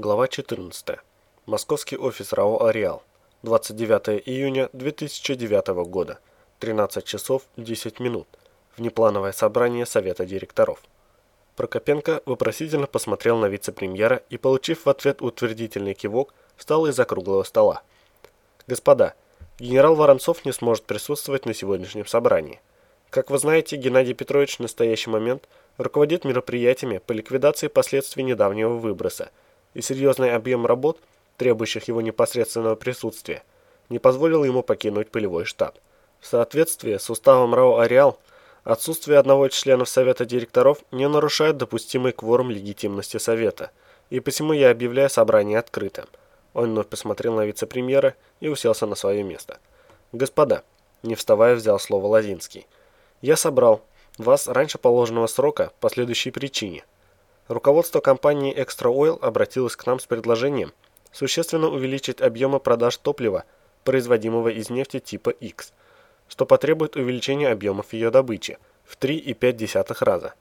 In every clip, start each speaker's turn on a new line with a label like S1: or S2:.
S1: Глава 14. Московский офис РАО «Ареал». 29 июня 2009 года. 13 часов 10 минут. Внеплановое собрание Совета директоров. Прокопенко вопросительно посмотрел на вице-премьера и, получив в ответ утвердительный кивок, встал из-за круглого стола. «Господа, генерал Воронцов не сможет присутствовать на сегодняшнем собрании. Как вы знаете, Геннадий Петрович в настоящий момент руководит мероприятиями по ликвидации последствий недавнего выброса – и серьезный объем работ, требующих его непосредственного присутствия, не позволил ему покинуть полевой штаб. В соответствии с уставом РАО «Ареал», отсутствие одного из членов Совета директоров не нарушает допустимый кворум легитимности Совета, и посему я объявляю собрание открытым. Он вновь посмотрел на вице-премьера и уселся на свое место. «Господа», не вставая взял слово Лазинский, «я собрал вас раньше положенного срока по следующей причине – Руководство компании Extra Oil обратилось к нам с предложением существенно увеличить объемы продаж топлива, производимого из нефти типа X, что потребует увеличения объемов ее добычи в 3,5 раза.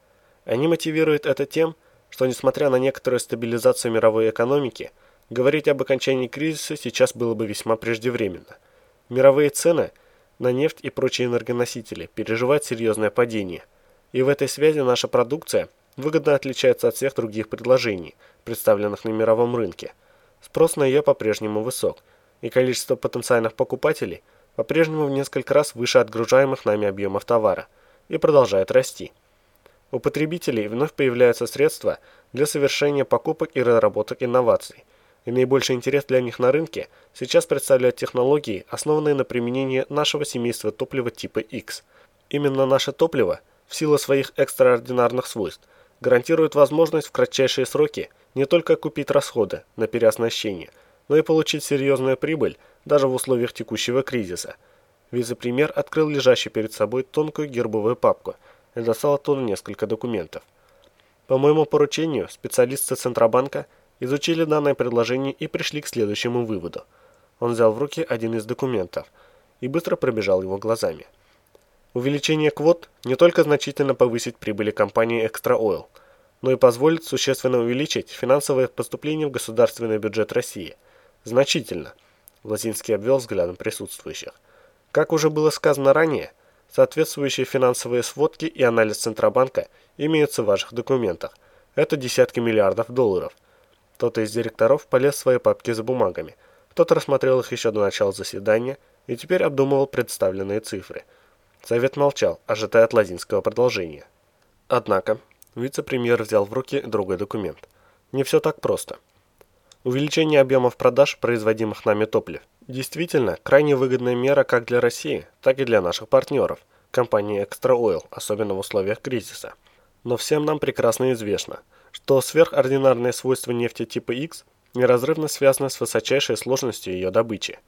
S1: Они мотивируют это тем, что несмотря на некоторую стабилизацию мировой экономики, говорить об окончании кризиса сейчас было бы весьма преждевременно. Мировые цены на нефть и прочие энергоносители переживают серьезное падение, и в этой связи наша продукция – выгодно отличается от всех других предложений, представленных на мировом рынке. Спрос на ее по-прежнему высок, и количество потенциальных покупателей по-прежнему в несколько раз выше отгружаемых нами объемов товара и продолжает расти. У потребителей вновь появляются средства для совершения покупок и разработок инноваций, и наибольший интерес для них на рынке сейчас представляют технологии, основанные на применении нашего семейства топлива типа X. Именно наше топливо, в силу своих экстраординарных свойств, гарантирует возможность в кратчайшие сроки не только купить расходы на переоснащение, но и получить серьезную прибыль даже в условиях текущего кризиса. Вице-премьер открыл лежащий перед собой тонкую гербовую папку и достал оттуда несколько документов. По моему поручению, специалисты Центробанка изучили данное предложение и пришли к следующему выводу. Он взял в руки один из документов и быстро пробежал его глазами. Увеличение квот не только значительно повысит прибыли компании Extra Oil, но и позволит существенно увеличить финансовые поступления в государственный бюджет России. Значительно. Лазинский обвел взглядом присутствующих. Как уже было сказано ранее, соответствующие финансовые сводки и анализ Центробанка имеются в ваших документах. Это десятки миллиардов долларов. Кто-то из директоров полез в свои папки за бумагами, кто-то рассмотрел их еще до начала заседания и теперь обдумывал представленные цифры – Совет молчал, ожидая от Лазинского продолжения. Однако, вице-премьер взял в руки другой документ. Не все так просто. Увеличение объемов продаж производимых нами топлив действительно крайне выгодная мера как для России, так и для наших партнеров, компании Extra Oil, особенно в условиях кризиса. Но всем нам прекрасно известно, что сверхординарные свойства нефти типа X неразрывно связаны с высочайшей сложностью ее добычи.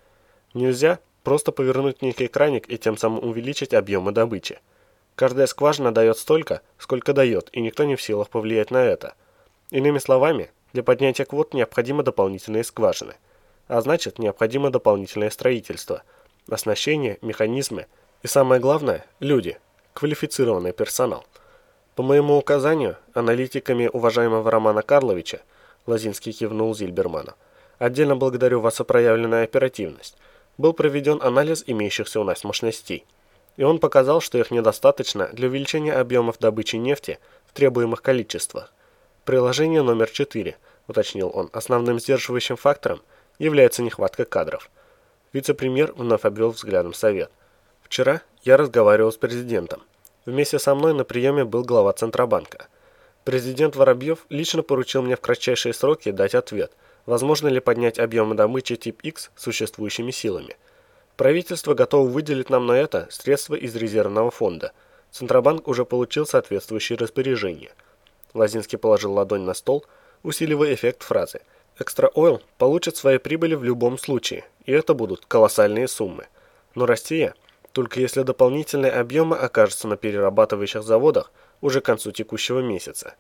S1: Нельзя Просто повернуть некий краник и тем самым увеличить объемы добычи. Каждая скважина дает столько, сколько дает, и никто не в силах повлиять на это. Иными словами, для поднятия квот необходимы дополнительные скважины. А значит, необходимо дополнительное строительство, оснащение, механизмы и самое главное – люди, квалифицированный персонал. По моему указанию, аналитиками уважаемого Романа Карловича, Лазинский кивнул Зильберману, отдельно благодарю вас за проявленную оперативность – был проведен анализ имеющихся у нас мощностей, и он показал, что их недостаточно для увеличения объемов добычи нефти в требуемых количествах. Приложение номер 4, уточнил он, основным сдерживающим фактором является нехватка кадров. Вице-премьер вновь обвел взглядом совет. Вчера я разговаривал с президентом. Вместе со мной на приеме был глава Центробанка. Президент Воробьев лично поручил мне в кратчайшие сроки дать ответ – возможно ли поднять объемы добычи тип X существующими силами. Правительство готово выделить нам на это средства из резервного фонда. Центробанк уже получил соответствующие распоряжения. Лазинский положил ладонь на стол, усиливая эффект фразы. Экстра Ойл получит свои прибыли в любом случае, и это будут колоссальные суммы. Но Россия, только если дополнительные объемы окажутся на перерабатывающих заводах уже к концу текущего месяца.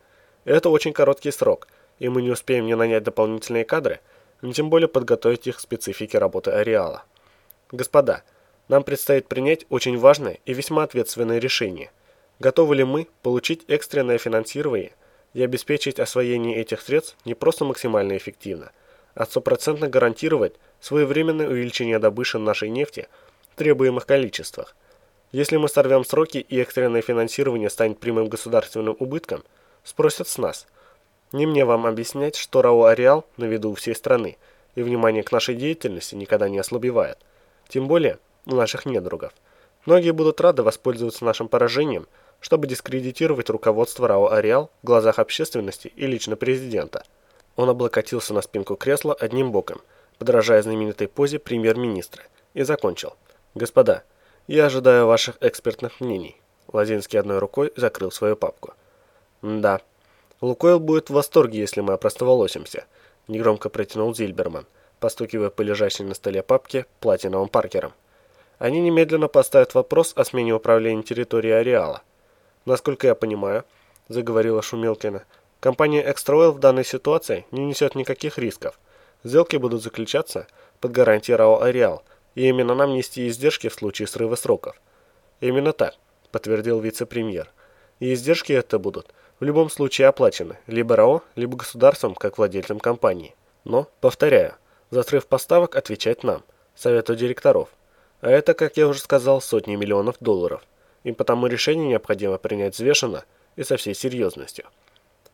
S1: Это очень короткий срок – и мы не успеем не нанять дополнительные кадры, ни тем более подготовить их к специфике работы Ареала. Господа, нам предстоит принять очень важное и весьма ответственное решение. Готовы ли мы получить экстренное финансирование и обеспечить освоение этих средств не просто максимально эффективно, а стопроцентно гарантировать своевременное увеличение добычи нашей нефти в требуемых количествах. Если мы сорвем сроки и экстренное финансирование станет прямым государственным убытком, спросят с нас. Не мне вам объяснять, что РАО «Ареал» на виду у всей страны, и внимание к нашей деятельности никогда не ослабевает. Тем более у наших недругов. Многие будут рады воспользоваться нашим поражением, чтобы дискредитировать руководство РАО «Ареал» в глазах общественности и лично президента. Он облокотился на спинку кресла одним боком, подражая знаменитой позе премьер-министра, и закончил. «Господа, я ожидаю ваших экспертных мнений». Лазинский одной рукой закрыл свою папку. «Да. Лукойл будет в восторге, если мы опростоволосимся», — негромко протянул Зильберман, постукивая по лежащей на столе папке платиновым паркером. «Они немедленно поставят вопрос о смене управления территорией ареала. Насколько я понимаю, — заговорила Шумелкина, — компания Экстройл в данной ситуации не несет никаких рисков. Сделки будут заключаться под гарантией РАО «Ареал», и именно нам нести издержки в случае срыва сроков. Именно так, подтвердил вице-премьер. И издержки это будут в любом случае оплачены либо РАО, либо государством, как владельцем компании. Но, повторяю, за срыв поставок отвечать нам, совету директоров. А это, как я уже сказал, сотни миллионов долларов. И потому решение необходимо принять взвешенно и со всей серьезностью.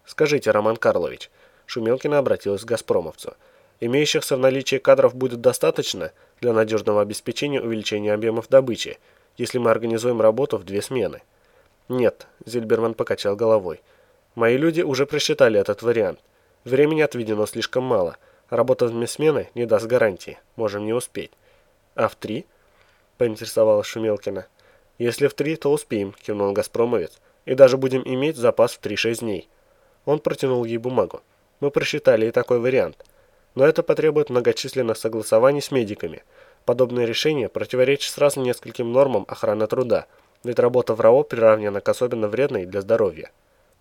S1: Скажите, Роман Карлович, Шумелкина обратилась к «Газпромовцу», Имеющихся в наличии кадров будет достаточно для надежного обеспечения увеличения объемов добычи, если мы организуем работу в две смены. Нет, Зильберман покачал головой. Мои люди уже просчитали этот вариант. Времени отведено слишком мало. Работа в две смены не даст гарантии. Можем не успеть. А в три? Поинтересовалась Шумелкина. Если в три, то успеем, кивнул Газпромовец. И даже будем иметь запас в 3-6 дней. Он протянул ей бумагу. Мы просчитали и такой вариант – но это потребует многочисленных согласований с медиками. Подобное решение противоречит сразу нескольким нормам охраны труда, ведь работа в РАО приравнена к особенно вредной для здоровья.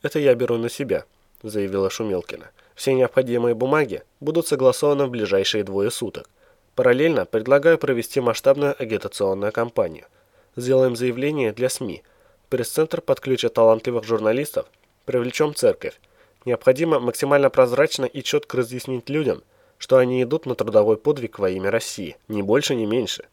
S1: «Это я беру на себя», – заявила Шумелкина. «Все необходимые бумаги будут согласованы в ближайшие двое суток. Параллельно предлагаю провести масштабную агитационную кампанию. Сделаем заявление для СМИ. Пресс-центр подключит талантливых журналистов, привлечем церковь. Необходимо максимально прозрачно и четко разъяснить людям – что они идут на трудовой подвиг во имя России, ни больше, ни меньше.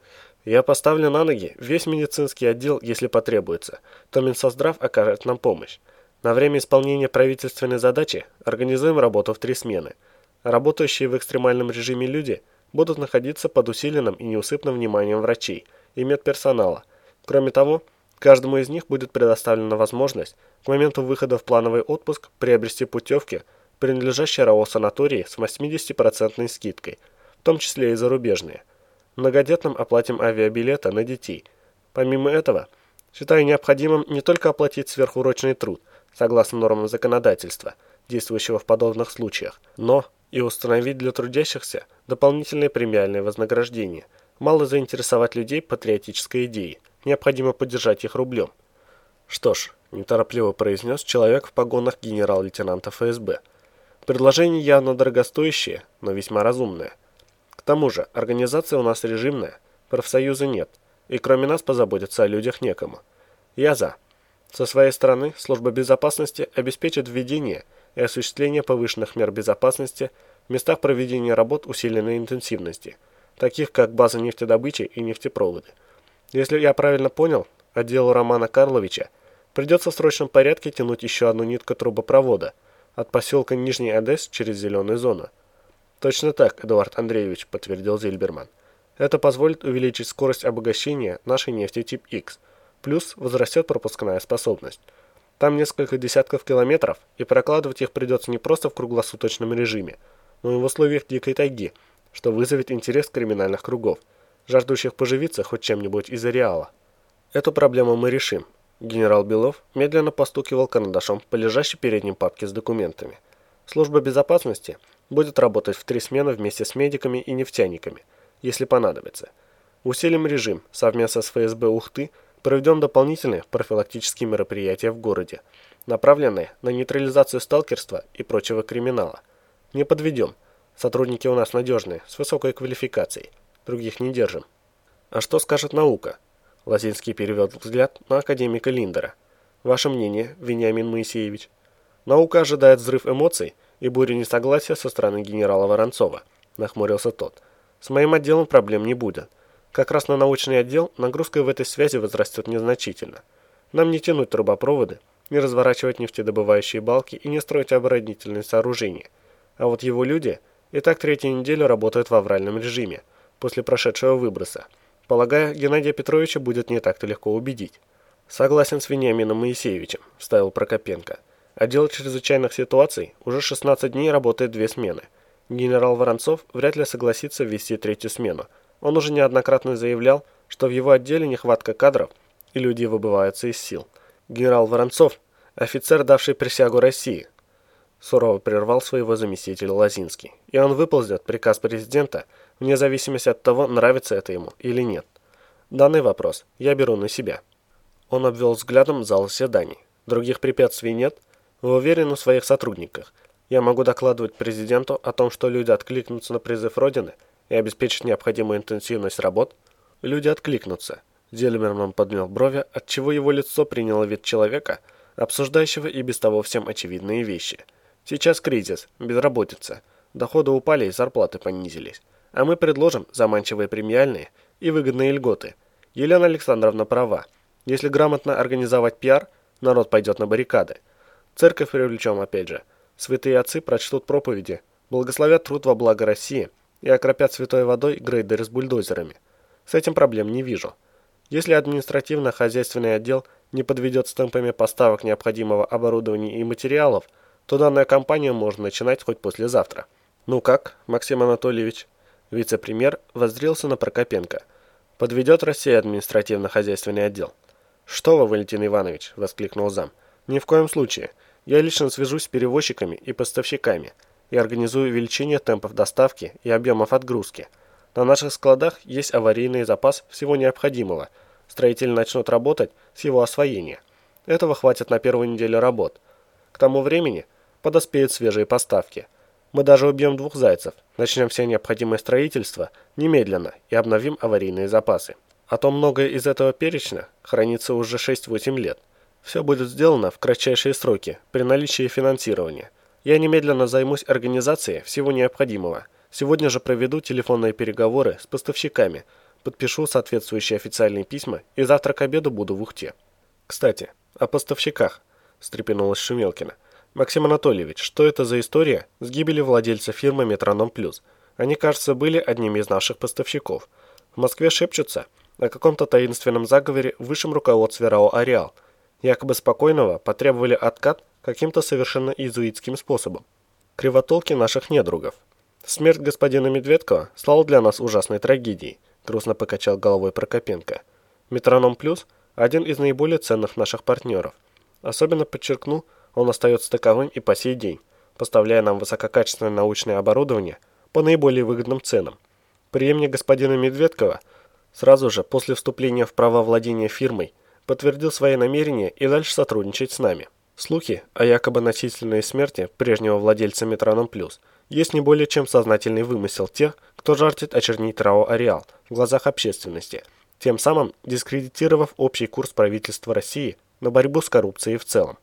S1: Я поставлю на ноги весь медицинский отдел, если потребуется, то Минсоздрав окажет нам помощь. На время исполнения правительственной задачи организуем работу в три смены. Работающие в экстремальном режиме люди будут находиться под усиленным и неусыпным вниманием врачей и медперсонала. Кроме того, каждому из них будет предоставлена возможность к моменту выхода в плановый отпуск приобрести путевки – принадлежащие РАО санатории с 80% скидкой, в том числе и зарубежные. Многодетным оплатим авиабилеты на детей. Помимо этого, считаю необходимым не только оплатить сверхурочный труд, согласно нормам законодательства, действующего в подобных случаях, но и установить для трудящихся дополнительные премиальные вознаграждения. Мало заинтересовать людей патриотической идеей, необходимо поддержать их рублем. Что ж, неторопливо произнес человек в погонах генерал-лейтенанта ФСБ – Предложение явно дорогостоящее, но весьма разумное. К тому же, организация у нас режимная, профсоюза нет, и кроме нас позаботиться о людях некому. Я за. Со своей стороны, служба безопасности обеспечит введение и осуществление повышенных мер безопасности в местах проведения работ усиленной интенсивности, таких как база нефтедобычи и нефтепроводы. Если я правильно понял, отделу Романа Карловича придется в срочном порядке тянуть еще одну нитку трубопровода – от поселка Нижний Одесс через зеленую зону. Точно так, Эдуард Андреевич, подтвердил Зильберман. Это позволит увеличить скорость обогащения нашей нефти тип X, плюс возрастет пропускная способность. Там несколько десятков километров, и прокладывать их придется не просто в круглосуточном режиме, но и в условиях дикой тайги, что вызовет интерес криминальных кругов, жаждущих поживиться хоть чем-нибудь из ареала. Эту проблему мы решим, Генерал Белов медленно постукивал карандашом по лежащей перед ним папке с документами. Служба безопасности будет работать в три смены вместе с медиками и нефтяниками, если понадобится. Усилим режим, совместно с ФСБ Ухты проведем дополнительные профилактические мероприятия в городе, направленные на нейтрализацию сталкерства и прочего криминала. Не подведем. Сотрудники у нас надежные, с высокой квалификацией. Других не держим. А что скажет наука? Лазинский перевел взгляд на академика Линдера. «Ваше мнение, Вениамин Моисеевич?» Наука ожидает взрыв эмоций и бурю несогласия со стороны генерала Воронцова, нахмурился тот. С моим отделом проблем не будет. Как раз на научный отдел нагрузка в этой связи возрастет незначительно. Нам не тянуть трубопроводы, не разворачивать нефтедобывающие балки и не строить оборонительные сооружения. А вот его люди и так третью неделю работают в авральном режиме, после прошедшего выброса. Полагаю, Геннадия Петровича будет не так-то легко убедить. Согласен с Вениамином Моисеевичем, вставил Прокопенко. Отдел чрезвычайных ситуаций уже 16 дней работает две смены. Генерал Воронцов вряд ли согласится ввести третью смену. Он уже неоднократно заявлял, что в его отделе нехватка кадров и люди выбываются из сил. Генерал Воронцов – офицер, давший присягу России, сурово прервал своего заместителя Лазинский. И он выползет приказ президента, вне зависимости от того, нравится это ему или нет. Данный вопрос я беру на себя. Он обвел взглядом зал заседаний. Других препятствий нет – вы уверены в своих сотрудниках? Я могу докладывать президенту о том, что люди откликнутся на призыв Родины и обеспечат необходимую интенсивность работ? Люди откликнутся. Зельмерман поднял брови, отчего его лицо приняло вид человека, обсуждающего и без того всем очевидные вещи. Сейчас кризис, безработица, доходы упали и зарплаты понизились. А мы предложим заманчивые премиальные и выгодные льготы. Елена Александровна права. Если грамотно организовать пиар, народ пойдет на баррикады. Церковь привлечем опять же. Святые отцы прочтут проповеди, благословят труд во благо России и окропят святой водой грейдеры с бульдозерами. С этим проблем не вижу. Если административно-хозяйственный отдел не подведет с темпами поставок необходимого оборудования и материалов, то данную кампанию можно начинать хоть послезавтра. Ну как, Максим Анатольевич? Вице-премьер воззрелся на Прокопенко. Подведет Россия административно-хозяйственный отдел? Что вы, Валентин Иванович, воскликнул зам. Ни в коем случае. Я лично свяжусь с перевозчиками и поставщиками и организую увеличение темпов доставки и объемов отгрузки. На наших складах есть аварийный запас всего необходимого. Строители начнут работать с его освоения. Этого хватит на первую неделю работ. К тому времени подоспеют свежие поставки. Мы даже убьем двух зайцев, начнем все необходимое строительство немедленно и обновим аварийные запасы. А то многое из этого перечня хранится уже 6-8 лет. Все будет сделано в кратчайшие сроки, при наличии финансирования. Я немедленно займусь организацией всего необходимого. Сегодня же проведу телефонные переговоры с поставщиками, подпишу соответствующие официальные письма и завтра к обеду буду в Ухте. Кстати, о поставщиках, встрепенулась Шумелкина. Максим Анатольевич, что это за история с гибелью владельца фирмы Метроном Плюс? Они, кажется, были одними из наших поставщиков. В Москве шепчутся о каком-то таинственном заговоре в высшем руководстве РАО «Ареал», якобы спокойного, потребовали откат каким-то совершенно иезуитским способом. Кривотолки наших недругов. Смерть господина Медведкова стала для нас ужасной трагедией, грустно покачал головой Прокопенко. Метроном Плюс – один из наиболее ценных наших партнеров. Особенно подчеркну, он остается таковым и по сей день, поставляя нам высококачественное научное оборудование по наиболее выгодным ценам. Преемник господина Медведкова сразу же после вступления в право владения фирмой подтвердил свои намерения и дальше сотрудничать с нами. Слухи о якобы насильственной смерти прежнего владельца Метроном Плюс есть не более чем сознательный вымысел тех, кто жаждет очернить РАО «Ареал» в глазах общественности, тем самым дискредитировав общий курс правительства России на борьбу с коррупцией в целом.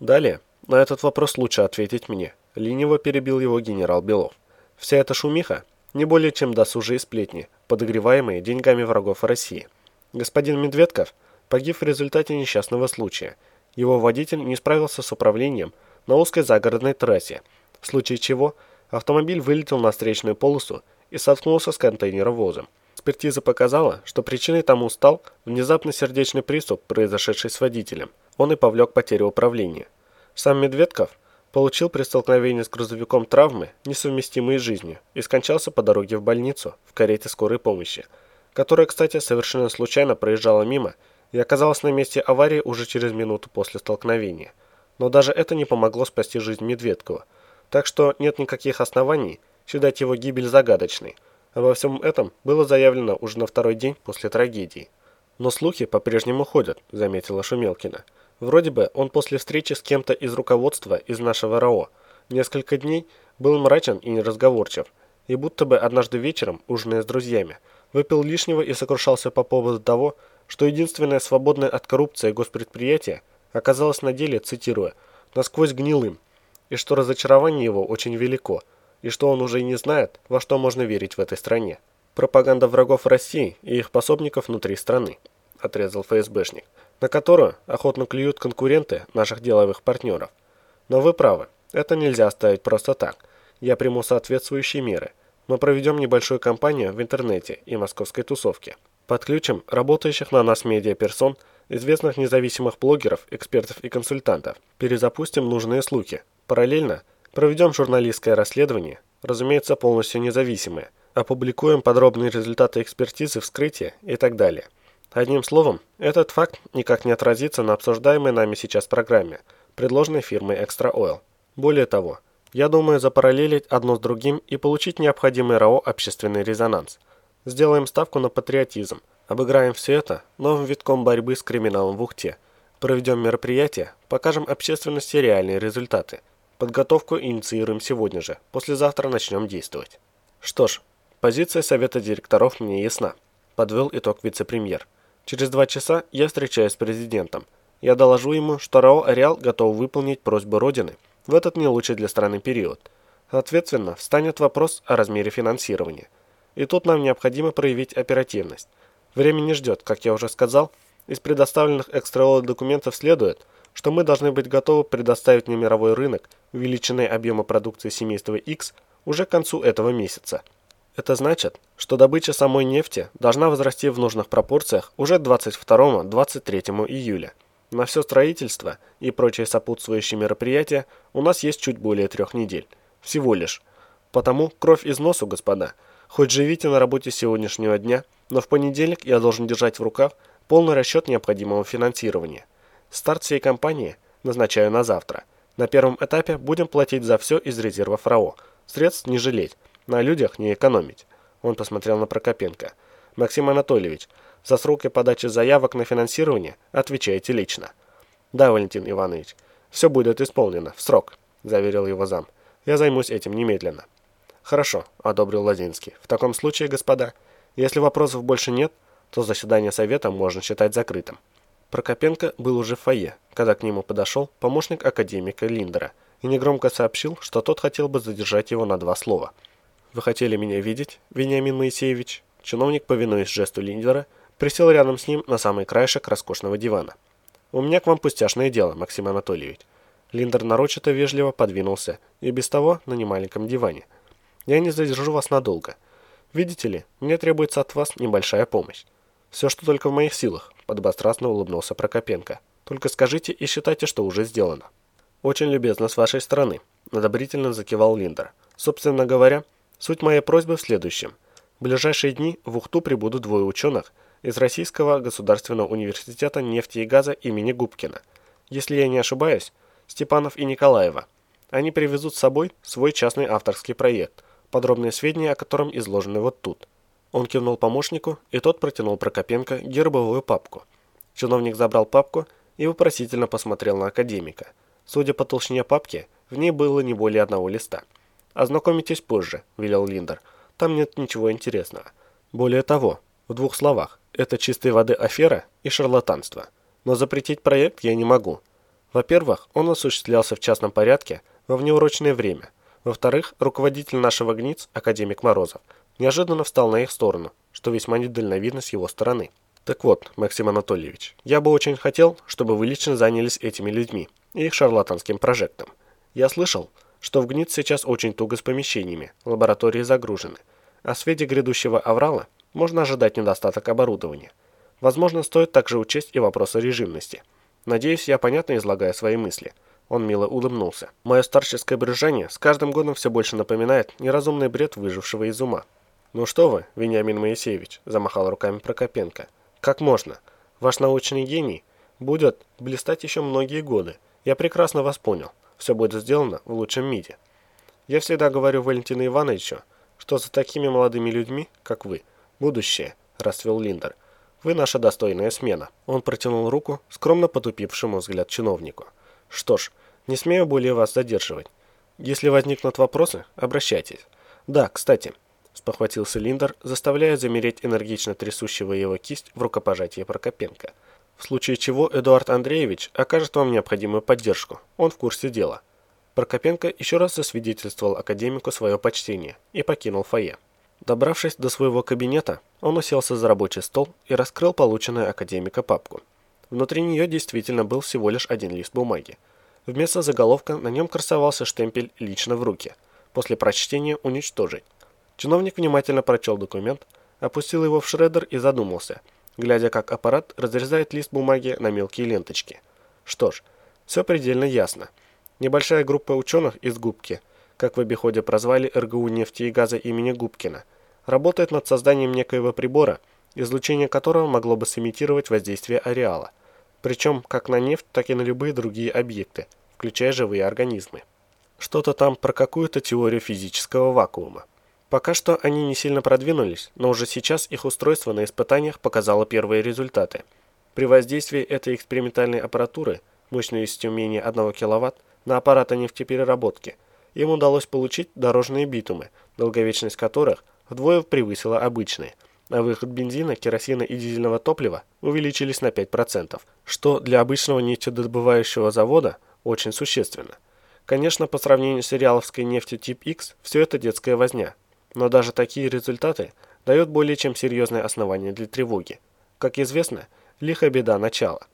S1: Далее, на этот вопрос лучше ответить мне, лениво перебил его генерал Белов. Вся эта шумиха не более чем досужие сплетни, подогреваемые деньгами врагов России. Господин Медведков – погиб в результате несчастного случая. Его водитель не справился с управлением на узкой загородной трассе, в случае чего автомобиль вылетел на встречную полосу и соткнулся с контейнеровозом. Экспертиза показала, что причиной тому стал внезапный сердечный приступ, произошедший с водителем. Он и повлек потерю управления. Сам Медведков получил при столкновении с грузовиком травмы, несовместимые с жизнью, и скончался по дороге в больницу в карете скорой помощи, которая, кстати, совершенно случайно проезжала мимо и оказалась на месте аварии уже через минуту после столкновения. Но даже это не помогло спасти жизнь Медведкова, так что нет никаких оснований считать его гибель загадочной. Обо всем этом было заявлено уже на второй день после трагедии. Но слухи по-прежнему ходят, заметила Шумелкина. Вроде бы он после встречи с кем-то из руководства из нашего РАО несколько дней был мрачен и неразговорчив, и будто бы однажды вечером, ужиная с друзьями, выпил лишнего и сокрушался по поводу того, что единственное свободное от коррупции госпредприятие оказалось на деле, цитируя, «насквозь гнилым, и что разочарование его очень велико, и что он уже и не знает, во что можно верить в этой стране. Пропаганда врагов России и их пособников внутри страны, отрезал ФСБшник, на которую охотно клюют конкуренты наших деловых партнеров. Но вы правы, это нельзя оставить просто так. Я приму соответствующие меры. Мы проведем небольшую кампанию в интернете и московской тусовке. Подключим работающих на нас медиаперсон, известных независимых блогеров, экспертов и консультантов. Перезапустим нужные слухи. Параллельно проведем журналистское расследование, разумеется, полностью независимое. Опубликуем подробные результаты экспертизы, вскрытия и так далее. Одним словом, этот факт никак не отразится на обсуждаемой нами сейчас программе, предложенной фирмой Extra Oil. Более того, я думаю запараллелить одно с другим и получить необходимый РАО общественный резонанс – Сделаем ставку на патриотизм. Обыграем все это новым витком борьбы с криминалом в Ухте. Проведем мероприятие, покажем общественности реальные результаты. Подготовку инициируем сегодня же. Послезавтра начнем действовать. Что ж, позиция совета директоров мне ясна. Подвел итог вице-премьер. Через два часа я встречаюсь с президентом. Я доложу ему, что РАО «Ареал» готов выполнить просьбу Родины в этот не лучший для страны период. Соответственно, встанет вопрос о размере финансирования. И тут нам необходимо проявить оперативность. Время не ждет, как я уже сказал. Из предоставленных экстраолы документов следует, что мы должны быть готовы предоставить на мировой рынок увеличенные объемы продукции семейства X уже к концу этого месяца. Это значит, что добыча самой нефти должна возрасти в нужных пропорциях уже 22-23 июля. На все строительство и прочие сопутствующие мероприятия у нас есть чуть более трех недель. Всего лишь. Потому кровь из носу, господа – Хоть живите на работе сегодняшнего дня, но в понедельник я должен держать в руках полный расчет необходимого финансирования. Старт всей кампании назначаю на завтра. На первом этапе будем платить за все из резервов РАО. Средств не жалеть, на людях не экономить. Он посмотрел на Прокопенко. Максим Анатольевич, за сроки подачи заявок на финансирование отвечаете лично. Да, Валентин Иванович, все будет исполнено в срок, заверил его зам. Я займусь этим немедленно. «Хорошо», – одобрил Лозинский. «В таком случае, господа, если вопросов больше нет, то заседание совета можно считать закрытым». Прокопенко был уже в фойе, когда к нему подошел помощник академика Линдера и негромко сообщил, что тот хотел бы задержать его на два слова. «Вы хотели меня видеть, Вениамин Моисеевич?» Чиновник, повинуясь жесту Линдера, присел рядом с ним на самый краешек роскошного дивана. «У меня к вам пустяшное дело, Максим Анатольевич». Линдер нарочито вежливо подвинулся, и без того на немаленьком диване – я не задержу вас надолго. Видите ли, мне требуется от вас небольшая помощь. Все, что только в моих силах, подобострастно улыбнулся Прокопенко. Только скажите и считайте, что уже сделано. Очень любезно с вашей стороны, одобрительно закивал Линдер. Собственно говоря, суть моей просьбы в следующем. В ближайшие дни в Ухту прибудут двое ученых из Российского государственного университета нефти и газа имени Губкина. Если я не ошибаюсь, Степанов и Николаева. Они привезут с собой свой частный авторский проект – подробные сведения о котором изложены вот тут. Он кивнул помощнику, и тот протянул Прокопенко гербовую папку. Чиновник забрал папку и вопросительно посмотрел на академика. Судя по толщине папки, в ней было не более одного листа. «Ознакомитесь позже», – велел Линдер. «Там нет ничего интересного. Более того, в двух словах, это чистой воды афера и шарлатанство. Но запретить проект я не могу. Во-первых, он осуществлялся в частном порядке во внеурочное время – во-вторых, руководитель нашего ГНИЦ, академик Морозов, неожиданно встал на их сторону, что весьма недальновидно с его стороны. Так вот, Максим Анатольевич, я бы очень хотел, чтобы вы лично занялись этими людьми и их шарлатанским прожектом. Я слышал, что в ГНИЦ сейчас очень туго с помещениями, лаборатории загружены, а в свете грядущего аврала можно ожидать недостаток оборудования. Возможно, стоит также учесть и вопросы режимности. Надеюсь, я понятно излагаю свои мысли – он мило улыбнулся. Мое старческое брюзжание с каждым годом все больше напоминает неразумный бред выжившего из ума. «Ну что вы, Вениамин Моисеевич», – замахал руками Прокопенко. «Как можно? Ваш научный гений будет блистать еще многие годы. Я прекрасно вас понял. Все будет сделано в лучшем виде. Я всегда говорю Валентину Ивановичу, что за такими молодыми людьми, как вы, будущее», – расцвел Линдер. «Вы наша достойная смена». Он протянул руку скромно потупившему взгляд чиновнику. Что ж, не смею более вас задерживать. Если возникнут вопросы, обращайтесь. Да, кстати, спохватился Линдер, заставляя замереть энергично трясущего его кисть в рукопожатии Прокопенко. В случае чего Эдуард Андреевич окажет вам необходимую поддержку. Он в курсе дела. Прокопенко еще раз засвидетельствовал академику свое почтение и покинул фойе. Добравшись до своего кабинета, он уселся за рабочий стол и раскрыл полученную академика папку. Внутри нее действительно был всего лишь один лист бумаги. Вместо заголовка на нем красовался штемпель «Лично в руки». После прочтения «Уничтожить». Чиновник внимательно прочел документ, опустил его в шредер и задумался, глядя, как аппарат разрезает лист бумаги на мелкие ленточки. Что ж, все предельно ясно. Небольшая группа ученых из Губки, как в обиходе прозвали РГУ нефти и газа имени Губкина, работает над созданием некоего прибора, излучение которого могло бы сымитировать воздействие ареала, причем как на нефть, так и на любые другие объекты, включая живые организмы. Что-то там про какую-то теорию физического вакуума. Пока что они не сильно продвинулись, но уже сейчас их устройство на испытаниях показало первые результаты. При воздействии этой экспериментальной аппаратуры мощностью менее 1 кВт на аппараты нефтепереработки им удалось получить дорожные битумы, долговечность которых вдвое превысила обычные, а выход бензина, керосина и дизельного топлива увеличились на 5%, что для обычного нефтедобывающего завода очень существенно. Конечно, по сравнению с сериаловской нефтью тип X, все это детская возня, но даже такие результаты дают более чем серьезное основание для тревоги. Как известно, лихо беда начала.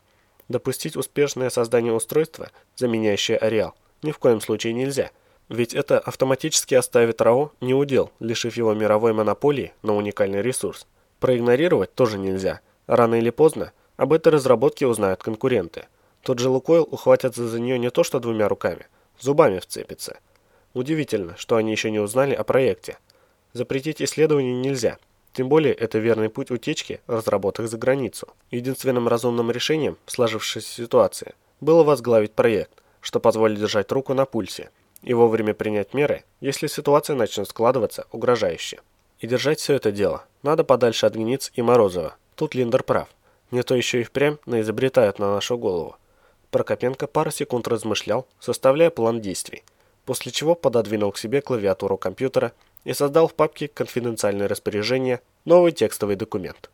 S1: Допустить успешное создание устройства, заменяющее ареал, ни в коем случае нельзя, ведь это автоматически оставит РАО неудел, лишив его мировой монополии на уникальный ресурс. Проигнорировать тоже нельзя. Рано или поздно об этой разработке узнают конкуренты. Тот же Лукойл ухватится за нее не то что двумя руками, зубами вцепится. Удивительно, что они еще не узнали о проекте. Запретить исследование нельзя. Тем более, это верный путь утечки разработок за границу. Единственным разумным решением сложившейся ситуации было возглавить проект, что позволит держать руку на пульсе и вовремя принять меры, если ситуация начнет складываться угрожающе. И держать все это дело надо подальше от Гниц и Морозова. Тут Линдер прав. Не то еще и впрямь наизобретают на нашу голову. Прокопенко пару секунд размышлял, составляя план действий, после чего пододвинул к себе клавиатуру компьютера и создал в папке «Конфиденциальное распоряжение» новый текстовый документ.